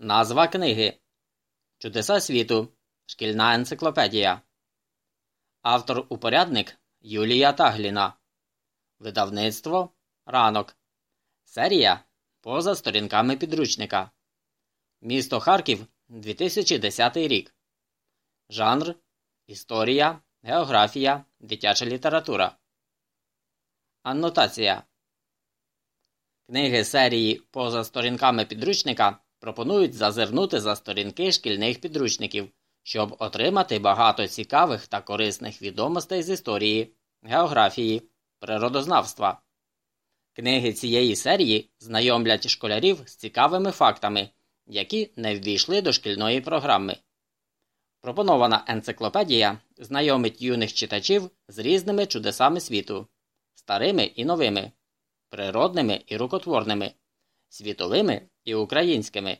Назва книги Чудеса світу. Шкільна енциклопедія. Автор упорядник Юлія Тагліна. Видавництво Ранок. Серія Поза сторінками підручника. Місто Харків 2010 рік. Жанр Історія, Географія, Дитяча література. Аннотація. Книги серії Поза сторінками підручника пропонують зазирнути за сторінки шкільних підручників, щоб отримати багато цікавих та корисних відомостей з історії, географії, природознавства. Книги цієї серії знайомлять школярів з цікавими фактами, які не ввійшли до шкільної програми. Пропонована енциклопедія знайомить юних читачів з різними чудесами світу, старими і новими, природними і рукотворними, світовими і українськими.